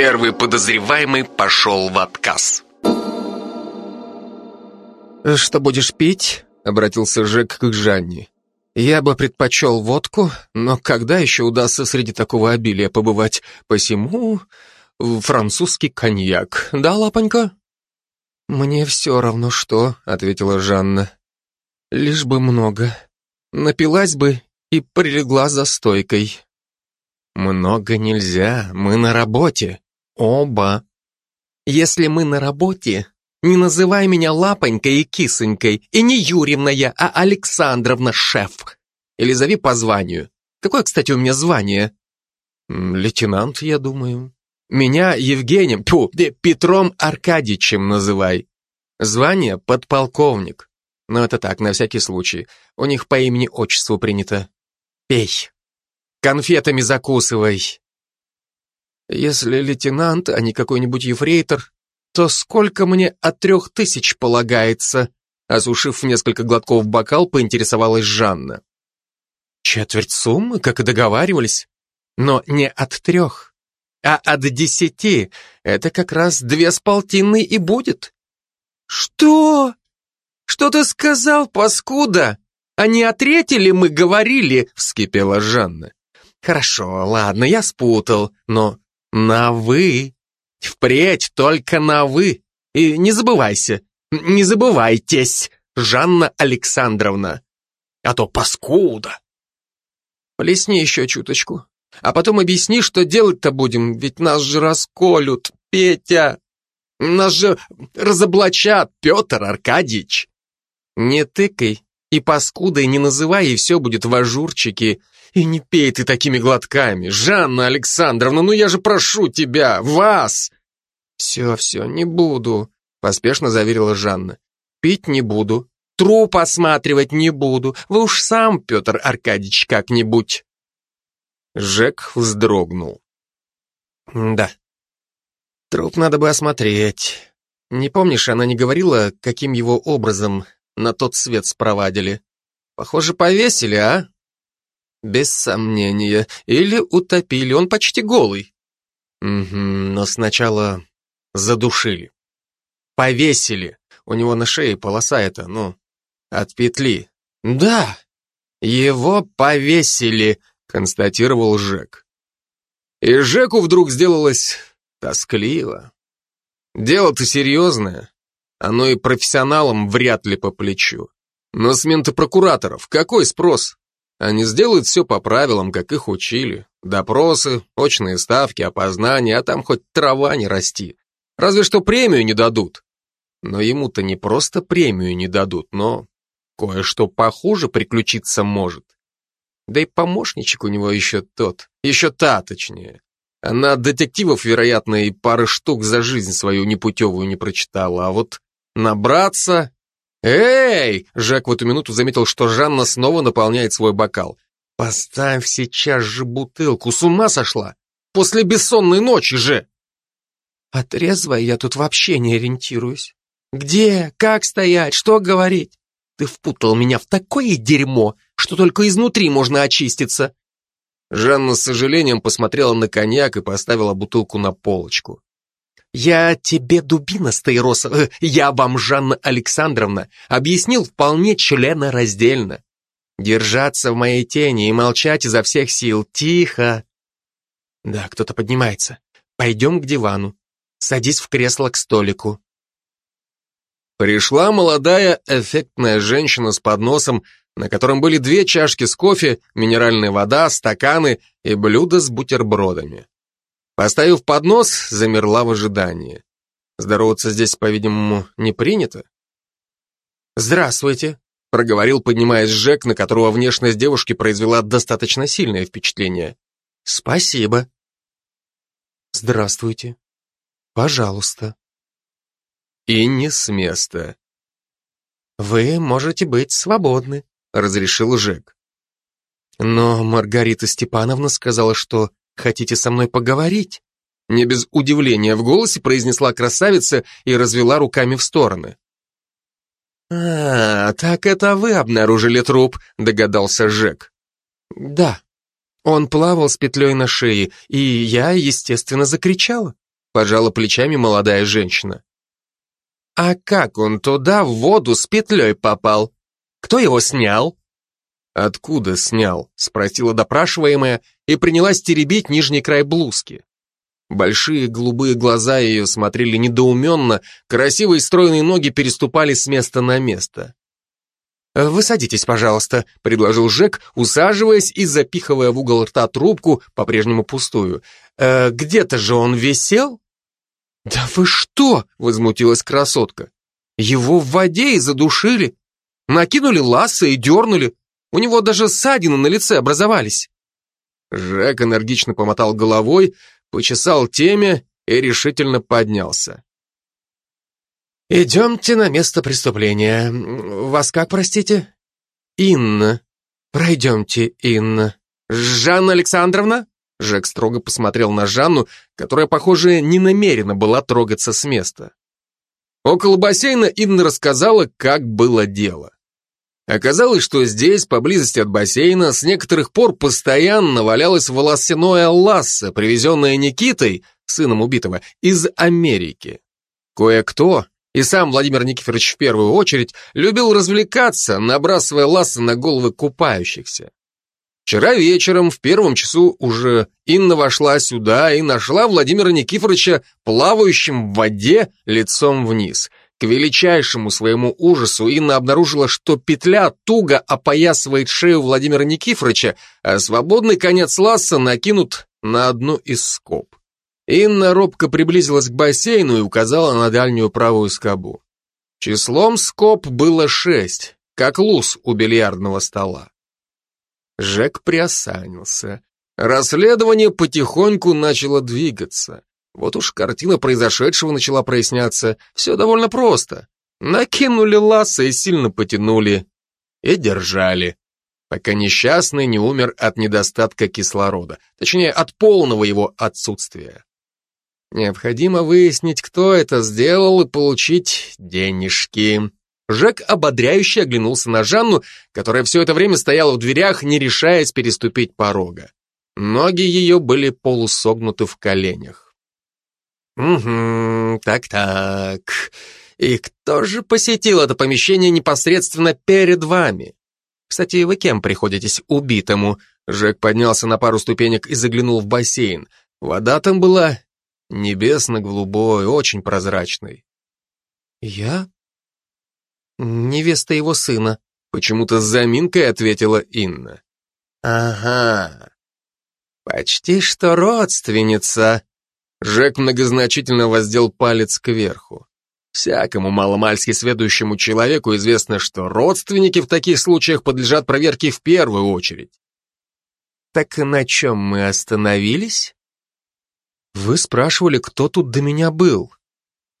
Первый подозреваемый пошел в отказ. «Что будешь пить?» — обратился Жек к Жанне. «Я бы предпочел водку, но когда еще удастся среди такого обилия побывать? Посему французский коньяк. Да, лапонька?» «Мне все равно что», — ответила Жанна. «Лишь бы много. Напилась бы и прилегла за стойкой». «Много нельзя, мы на работе. Оба». «Если мы на работе, не называй меня Лапонькой и Кисонькой, и не Юрьевна я, а Александровна, шеф. Или зови по званию. Какое, кстати, у меня звание?» «Лейтенант, я думаю». Меня Евгением, тьфу, Петром Аркадьевичем называй. Звание подполковник. Но это так, на всякий случай. У них по имени-отчеству принято. Пей. Конфетами закусывай. Если лейтенант, а не какой-нибудь ефрейтор, то сколько мне от трех тысяч полагается? Осушив несколько глотков бокал, поинтересовалась Жанна. Четверть суммы, как и договаривались. Но не от трех а от десяти это как раз две с полтинной и будет. Что? Что ты сказал, паскуда? А не о третьей ли мы говорили? Вскипела Жанна. Хорошо, ладно, я спутал, но на «вы». Впредь только на «вы». И не забывайся, не забывайтесь, Жанна Александровна. А то паскуда. Плесни еще чуточку. А потом объясни, что делать-то будем, ведь нас же расколют, Петя. Нас же разоблачат, Петр Аркадьевич. Не тыкай и паскудой не называй, и все будет в ажурчике. И не пей ты такими глотками. Жанна Александровна, ну я же прошу тебя, вас. Все, все, не буду, поспешно заверила Жанна. Пить не буду, труп осматривать не буду. Вы уж сам, Петр Аркадьевич, как-нибудь. Жек вздрогнул. «Да. Труп надо бы осмотреть. Не помнишь, она не говорила, каким его образом на тот свет спровадили? Похоже, повесили, а? Без сомнения. Или утопили, он почти голый. Угу, но сначала задушили. Повесили. У него на шее полоса эта, ну, от петли. Да, его повесили, констатировал Жек. И Жеку вдруг сделалось тоскливо. Дело-то серьезное, оно и профессионалам вряд ли по плечу. Но с ментопрокураторов какой спрос? Они сделают все по правилам, как их учили. Допросы, очные ставки, опознания, а там хоть трава не расти. Разве что премию не дадут. Но ему-то не просто премию не дадут, но кое-что похуже приключиться может. Да и помощничек у него еще тот, еще та точнее. Она детективов, вероятно, и пары штук за жизнь свою непутевую не прочитала, а вот набраться... «Эй!» Жак в эту минуту заметил, что Жанна снова наполняет свой бокал. «Поставь сейчас же бутылку, с ума сошла? После бессонной ночи же!» «А трезвая я тут вообще не ориентируюсь. Где, как стоять, что говорить? Ты впутал меня в такое дерьмо, что только изнутри можно очиститься. Жанна с сожалением посмотрела на коньяк и поставила бутылку на полочку. «Я тебе, дубина стаиросов, я вам, Жанна Александровна, объяснил вполне членораздельно. Держаться в моей тени и молчать изо всех сил. Тихо!» «Да, кто-то поднимается. Пойдем к дивану. Садись в кресло к столику». Пришла молодая, эффектная женщина с подносом, на котором были две чашки с кофе, минеральная вода, стаканы и блюдо с бутербродами. Поставив поднос, замерла в ожидании. Здороваться здесь, по-видимому, не принято. «Здравствуйте», — проговорил, поднимаясь Жек, на которого внешность девушки произвела достаточно сильное впечатление. «Спасибо». «Здравствуйте. Пожалуйста». И не с места. «Вы можете быть свободны», разрешил Жек. Но Маргарита Степановна сказала, что хотите со мной поговорить. Не без удивления в голосе произнесла красавица и развела руками в стороны. «А, так это вы обнаружили труп», — догадался Жек. «Да. Он плавал с петлей на шее, и я, естественно, закричала. пожала плечами молодая женщина. А как он туда в воду с петлей попал? Кто его снял? Откуда снял? Спросила допрашиваемая и принялась теребить нижний край блузки. Большие голубые глаза ее смотрели недоуменно, красивые стройные ноги переступали с места на место. «Вы садитесь, пожалуйста», — предложил Жек, усаживаясь и запихивая в угол рта трубку, по-прежнему пустую. «Э, «Где-то же он висел?» «Да вы что?» — возмутилась красотка. «Его в воде и задушили. Накинули ласса и дернули. У него даже ссадины на лице образовались». Жек энергично помотал головой, почесал темя и решительно поднялся. «Идемте на место преступления. Вас как, простите?» «Инна. Пройдемте, Инна». «Жанна Александровна?» Жек строго посмотрел на Жанну, которая, похоже, не намерена была трогаться с места. Около бассейна Инна рассказала, как было дело. Оказалось, что здесь, поблизости от бассейна, с некоторых пор постоянно валялось волосяное лассо, привезенное Никитой, сыном убитого, из Америки. Кое-кто, и сам Владимир Никифорович в первую очередь, любил развлекаться, набрасывая лассы на головы купающихся. Вчера вечером, в первом часу, уже Инна вошла сюда и нашла Владимира Никифоровича плавающим в воде лицом вниз. К величайшему своему ужасу Инна обнаружила, что петля туго опоясывает шею Владимира Никифоровича, а свободный конец ласса накинут на одну из скоб. Инна робко приблизилась к бассейну и указала на дальнюю правую скобу. Числом скоб было шесть, как луз у бильярдного стола. Жек приосанился. Расследование потихоньку начало двигаться. Вот уж картина произошедшего начала проясняться. Все довольно просто. Накинули ласса и сильно потянули. И держали. Пока несчастный не умер от недостатка кислорода. Точнее, от полного его отсутствия. Необходимо выяснить, кто это сделал, и получить денежки. Жек ободряюще оглянулся на Жанну, которая все это время стояла в дверях, не решаясь переступить порога. Ноги ее были полусогнуты в коленях. «Угу, так-так. И кто же посетил это помещение непосредственно перед вами? Кстати, вы кем приходитесь убитому?» Жек поднялся на пару ступенек и заглянул в бассейн. Вода там была Небесно-голубой, очень прозрачный. «Я?» «Невеста его сына», — почему-то с заминкой ответила Инна. «Ага, почти что родственница». Жек многозначительно воздел палец кверху. Всякому маломальски следующему человеку известно, что родственники в таких случаях подлежат проверке в первую очередь. Так на чем мы остановились? Вы спрашивали, кто тут до меня был.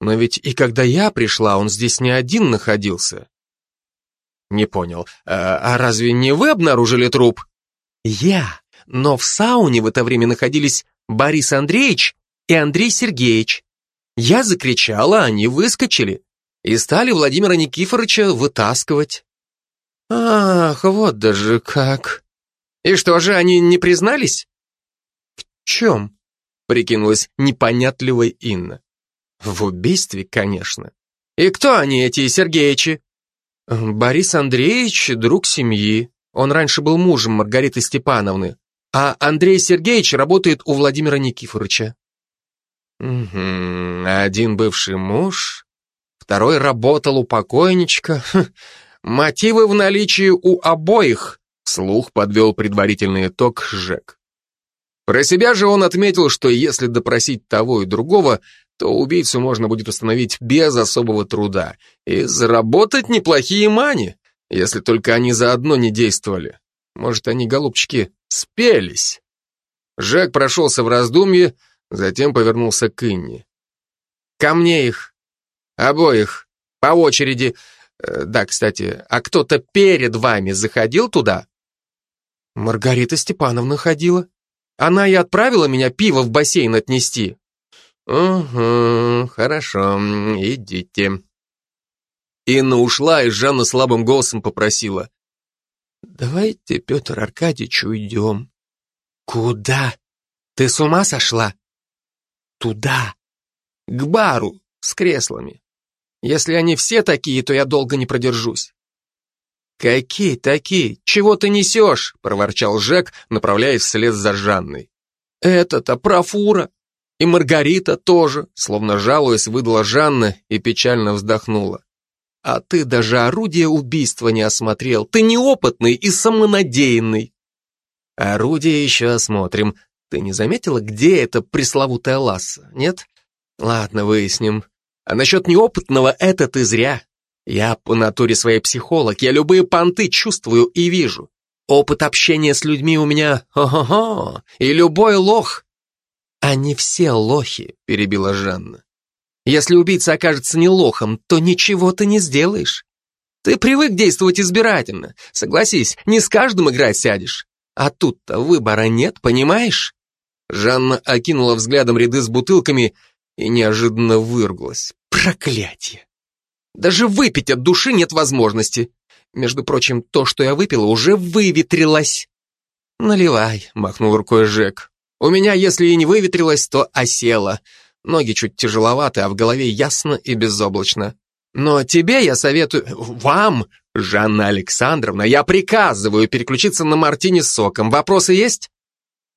Но ведь и когда я пришла, он здесь не один находился. Не понял, а, а разве не вы обнаружили труп? Я, но в сауне в это время находились Борис Андреевич и Андрей Сергеевич. Я закричала, они выскочили и стали Владимира Никифоровича вытаскивать. Ах, вот даже как. И что же, они не признались? В чем? прикинулась непонятливой Инна. В убийстве, конечно. И кто они, эти Сергеичи? Борис Андреевич, друг семьи. Он раньше был мужем Маргариты Степановны. А Андрей Сергеевич работает у Владимира Никифоровича. Угу, один бывший муж, второй работал у покойничка. Хм, мотивы в наличии у обоих, слух подвел предварительный итог Жек. Про себя же он отметил, что если допросить того и другого, то убийцу можно будет установить без особого труда и заработать неплохие мани, если только они заодно не действовали. Может, они, голубчики, спелись. Жек прошелся в раздумье, затем повернулся к Инне. «Ко мне их. Обоих. По очереди. Э, да, кстати, а кто-то перед вами заходил туда?» «Маргарита Степановна ходила», она и отправила меня пиво в бассейн отнести. Угу, хорошо, идите. Инна ушла, и Жанна слабым голосом попросила. Давайте, Петр Аркадьевич, уйдем. Куда? Ты с ума сошла? Туда, К бару, с креслами. Если они все такие, то я долго не продержусь. «Какие такие? Чего ты несешь?» — проворчал Жек, направляясь вслед за Жанной. «Это-то профура. И Маргарита тоже», — словно жалуясь, выдала Жанна и печально вздохнула. «А ты даже орудие убийства не осмотрел. Ты неопытный и самонадеянный». «Орудие еще осмотрим. Ты не заметила, где эта пресловутая ласса, нет? Ладно, выясним. А насчет неопытного это ты зря. Я по натуре своей психолог, я любые понты чувствую и вижу. Опыт общения с людьми у меня ого-го, и любой лох. Они все лохи, перебила Жанна. Если убийца окажется не лохом, то ничего ты не сделаешь. Ты привык действовать избирательно. Согласись, не с каждым играть сядешь. А тут-то выбора нет, понимаешь? Жанна окинула взглядом ряды с бутылками и неожиданно выругалась. Проклятие! Даже выпить от души нет возможности. Между прочим, то, что я выпила, уже выветрилось. Наливай, махнул рукой Жек. У меня, если и не выветрилось, то осело. Ноги чуть тяжеловаты, а в голове ясно и безоблачно. Но тебе я советую... Вам, Жанна Александровна, я приказываю переключиться на мартини с соком. Вопросы есть?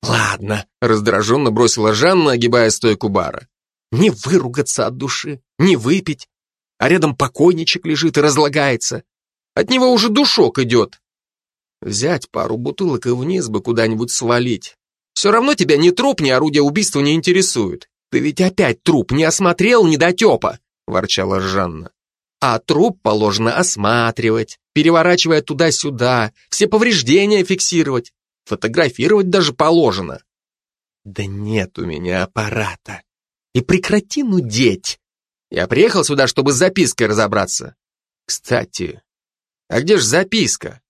Ладно, раздраженно бросила Жанна, огибая стойку бара. Не выругаться от души, не выпить, а рядом покойничек лежит и разлагается. От него уже душок идет. Взять пару бутылок и вниз бы куда-нибудь свалить. Все равно тебя ни труп, ни орудие убийства не интересуют. Ты ведь опять труп не осмотрел недотепа, ворчала Жанна. А труп положено осматривать, переворачивая туда-сюда, все повреждения фиксировать, фотографировать даже положено. Да нет у меня аппарата. И прекрати нудеть. Я приехал сюда, чтобы с запиской разобраться. Кстати, а где же записка?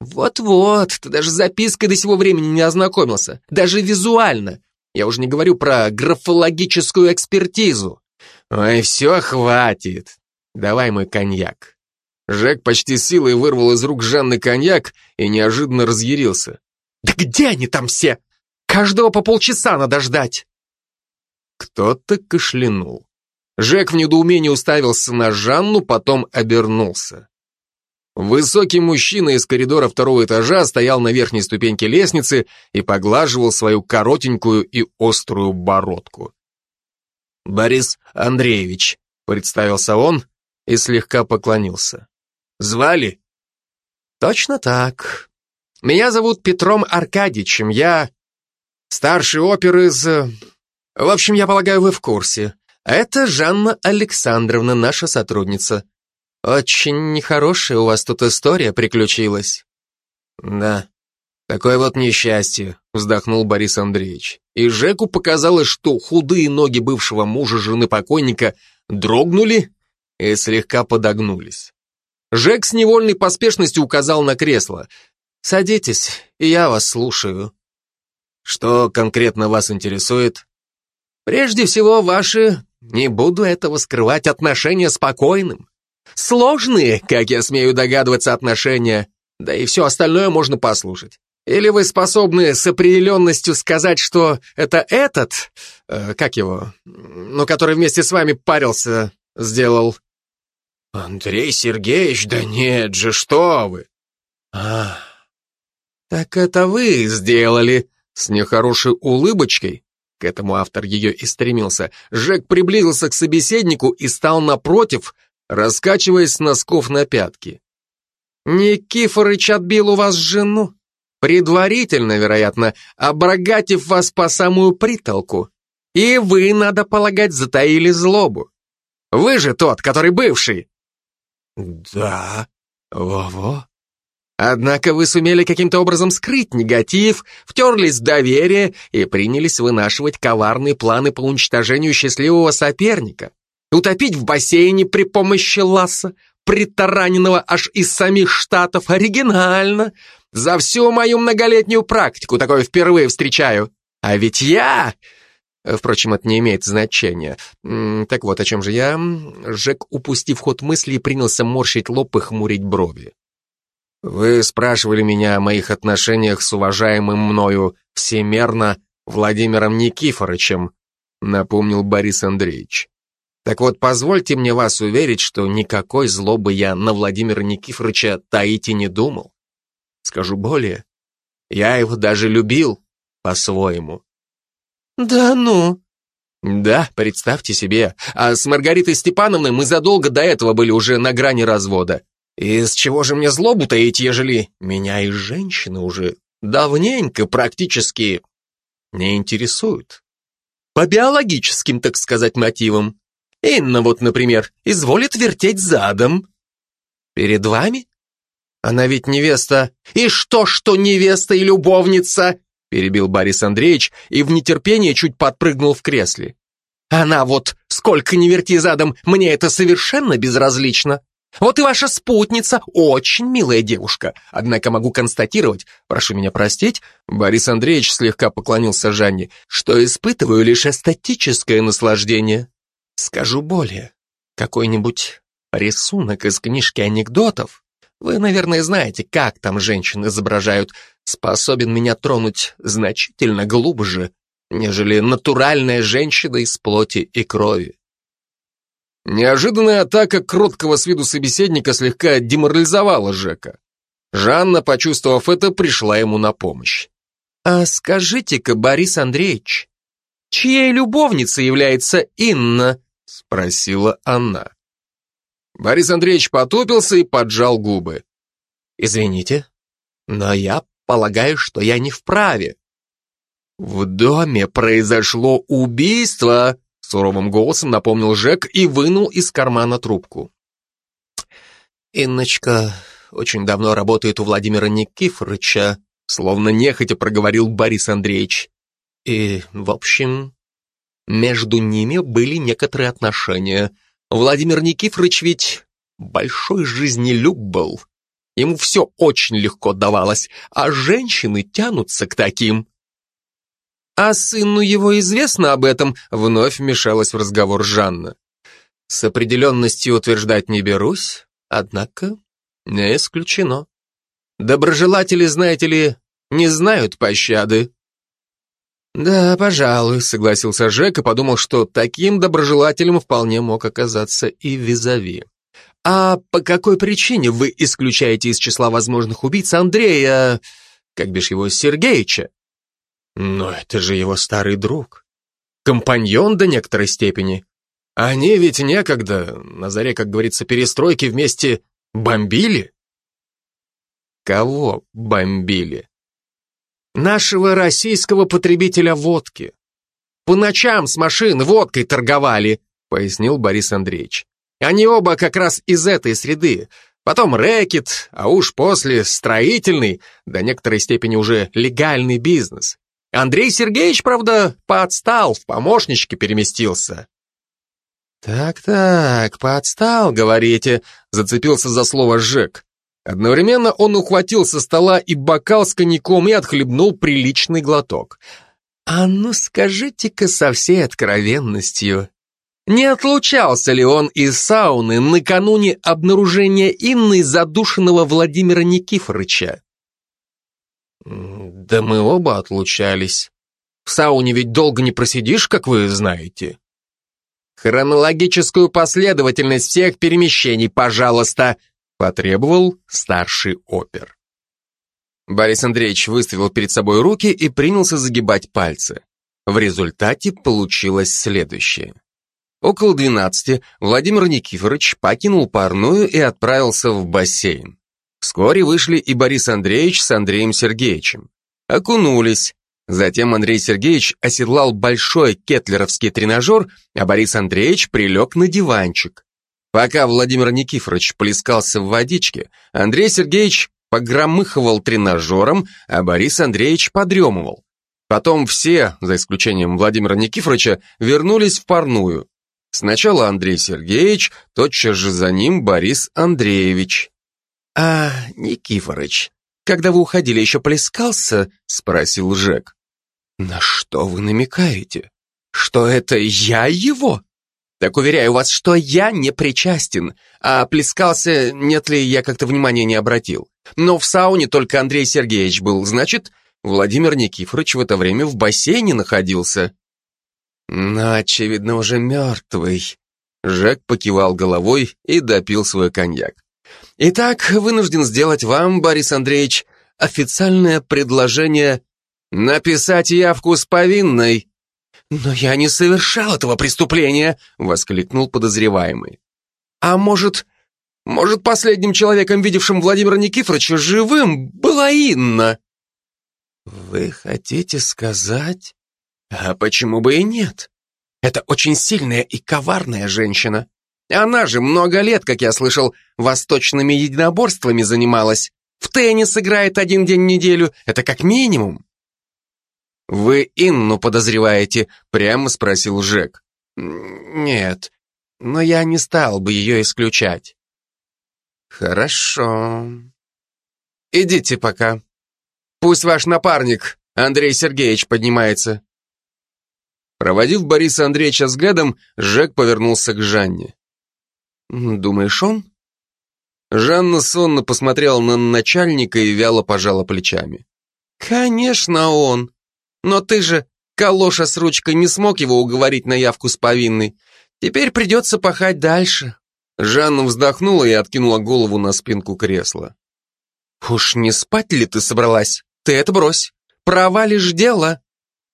Вот-вот, ты даже с запиской до сего времени не ознакомился. Даже визуально. Я уже не говорю про графологическую экспертизу. Ой, все, хватит. Давай мой коньяк. Жек почти силой вырвал из рук Жанны коньяк и неожиданно разъярился. Да где они там все? Каждого по полчаса надо ждать. Кто-то кашлянул. Жек в недоумении уставился на Жанну, потом обернулся. Высокий мужчина из коридора второго этажа стоял на верхней ступеньке лестницы и поглаживал свою коротенькую и острую бородку. «Борис Андреевич», — представился он и слегка поклонился. «Звали?» «Точно так. Меня зовут Петром Аркадьевичем, я старший опер из... В общем, я полагаю, вы в курсе. Это Жанна Александровна, наша сотрудница. Очень нехорошая у вас тут история приключилась. Да, такое вот несчастье, вздохнул Борис Андреевич. И Жеку показалось, что худые ноги бывшего мужа жены покойника дрогнули и слегка подогнулись. Жек с невольной поспешностью указал на кресло. «Садитесь, и я вас слушаю». «Что конкретно вас интересует?» «Прежде всего, ваши не буду этого скрывать, отношения спокойным. Сложные, как я смею догадываться, отношения. Да и все остальное можно послушать. Или вы способны с определенностью сказать, что это этот, э, как его, ну, который вместе с вами парился, сделал? Андрей Сергеевич, да нет же, что вы? А, так это вы сделали, с нехорошей улыбочкой к этому автор ее и стремился. Жек приблизился к собеседнику и стал напротив, раскачиваясь с носков на пятки. «Никифорыч отбил у вас жену? Предварительно, вероятно, обрагатив вас по самую притолку. И вы, надо полагать, затаили злобу. Вы же тот, который бывший». «Да, во-во», Однако вы сумели каким-то образом скрыть негатив, втерлись в доверие и принялись вынашивать коварные планы по уничтожению счастливого соперника. Утопить в бассейне при помощи ласса, притараненного аж из самих штатов, оригинально. За всю мою многолетнюю практику такое впервые встречаю. А ведь я... Впрочем, это не имеет значения. Так вот, о чем же я? Жек, упустив ход мысли, принялся морщить лоб и хмурить брови. Вы спрашивали меня о моих отношениях с уважаемым мною всемерно Владимиром Никифоровичем, напомнил Борис Андреевич. Так вот, позвольте мне вас уверить, что никакой злобы я на Владимира Никифоровича таить и не думал. Скажу более, я его даже любил по-своему. Да ну? Да, представьте себе, а с Маргаритой Степановной мы задолго до этого были уже на грани развода. Из чего же мне злобу таить, ежели меня и женщины уже давненько практически не интересуют? По биологическим, так сказать, мотивам. Инна вот, например, изволит вертеть задом. Перед вами? Она ведь невеста. И что, что невеста и любовница? Перебил Борис Андреевич и в нетерпении чуть подпрыгнул в кресле. Она вот, сколько не верти задом, мне это совершенно безразлично. Вот и ваша спутница, очень милая девушка. Однако могу констатировать, прошу меня простить, Борис Андреевич слегка поклонился Жанне, что испытываю лишь эстетическое наслаждение. Скажу более, какой-нибудь рисунок из книжки анекдотов, вы, наверное, знаете, как там женщин изображают, способен меня тронуть значительно глубже, нежели натуральная женщина из плоти и крови. Неожиданная атака кроткого с виду собеседника слегка деморализовала Жека. Жанна, почувствовав это, пришла ему на помощь. «А скажите-ка, Борис Андреевич, чьей любовницей является Инна?» — спросила она. Борис Андреевич потупился и поджал губы. «Извините, но я полагаю, что я не вправе». «В доме произошло убийство», Суровым голосом напомнил Жек и вынул из кармана трубку. «Инночка очень давно работает у Владимира Никифоровича», словно нехотя проговорил Борис Андреевич. «И, в общем, между ними были некоторые отношения. Владимир Никифорович ведь большой жизнелюб был. Ему все очень легко давалось, а женщины тянутся к таким. «А сыну его известно об этом?» — вновь вмешалась в разговор Жанна. «С определенностью утверждать не берусь, однако не исключено. Доброжелатели, знаете ли, не знают пощады». «Да, пожалуй», — согласился Жек и подумал, что таким доброжелателем вполне мог оказаться и визави. «А по какой причине вы исключаете из числа возможных убийц Андрея, как бишь его, Сергеича?» Но это же его старый друг. Компаньон до некоторой степени. Они ведь некогда, на заре, как говорится, перестройки вместе бомбили. Кого бомбили? Нашего российского потребителя водки. По ночам с машин водкой торговали, пояснил Борис Андреевич. Они оба как раз из этой среды. Потом рэкет, а уж после строительный, до некоторой степени уже легальный бизнес. Андрей Сергеевич, правда, подстал, в помощничке переместился. «Так-так, подстал, говорите», — зацепился за слово Жек. Одновременно он ухватил со стола и бокал с коньяком и отхлебнул приличный глоток. «А ну скажите-ка со всей откровенностью, не отлучался ли он из сауны накануне обнаружения Инны задушенного Владимира Никифорыча?» «Да мы оба отлучались. В сауне ведь долго не просидишь, как вы знаете». «Хронологическую последовательность всех перемещений, пожалуйста», потребовал старший опер. Борис Андреевич выставил перед собой руки и принялся загибать пальцы. В результате получилось следующее. Около двенадцати Владимир Никифорович покинул парную и отправился в бассейн. Вскоре вышли и Борис Андреевич с Андреем Сергеевичем. Окунулись. Затем Андрей Сергеевич оседлал большой кетлеровский тренажер, а Борис Андреевич прилег на диванчик. Пока Владимир Никифорович плескался в водичке, Андрей Сергеевич погромыхивал тренажером, а Борис Андреевич подремывал. Потом все, за исключением Владимира Никифоровича, вернулись в парную. Сначала Андрей Сергеевич, тотчас же за ним Борис Андреевич. «А, Никифорыч, когда вы уходили, еще плескался?» — спросил Жек. «На что вы намекаете? Что это я его?» «Так уверяю вас, что я не причастен, а плескался, нет ли, я как-то внимания не обратил. Но в сауне только Андрей Сергеевич был, значит, Владимир Никифорович в это время в бассейне находился». «Но, очевидно, уже мертвый». Жек покивал головой и допил свой коньяк. Итак, вынужден сделать вам, Борис Андреевич, официальное предложение написать явку с повинной. Но я не совершал этого преступления, воскликнул подозреваемый. А может, может, последним человеком, видевшим Владимира Никифоровича живым, была Инна? Вы хотите сказать? А почему бы и нет? Это очень сильная и коварная женщина. Она же много лет, как я слышал, восточными единоборствами занималась. В теннис играет один день в неделю, это как минимум. «Вы Инну подозреваете?» — прямо спросил Жек. «Нет, но я не стал бы ее исключать». «Хорошо. Идите пока. Пусть ваш напарник, Андрей Сергеевич, поднимается». Проводив Бориса Андреевича взглядом, Жек повернулся к Жанне. «Думаешь, он?» Жанна сонно посмотрела на начальника и вяло пожала плечами. «Конечно он. Но ты же, калоша с ручкой, не смог его уговорить на явку с повинной. Теперь придется пахать дальше». Жанна вздохнула и откинула голову на спинку кресла. «Уж не спать ли ты собралась? Ты это брось. Провалишь дело».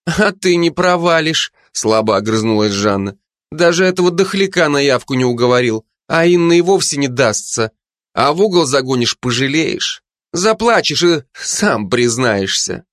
«А ты не провалишь», — слабо огрызнулась Жанна. «Даже этого дохляка на явку не уговорил а Инна и вовсе не дастся. А в угол загонишь, пожалеешь. Заплачешь и сам признаешься.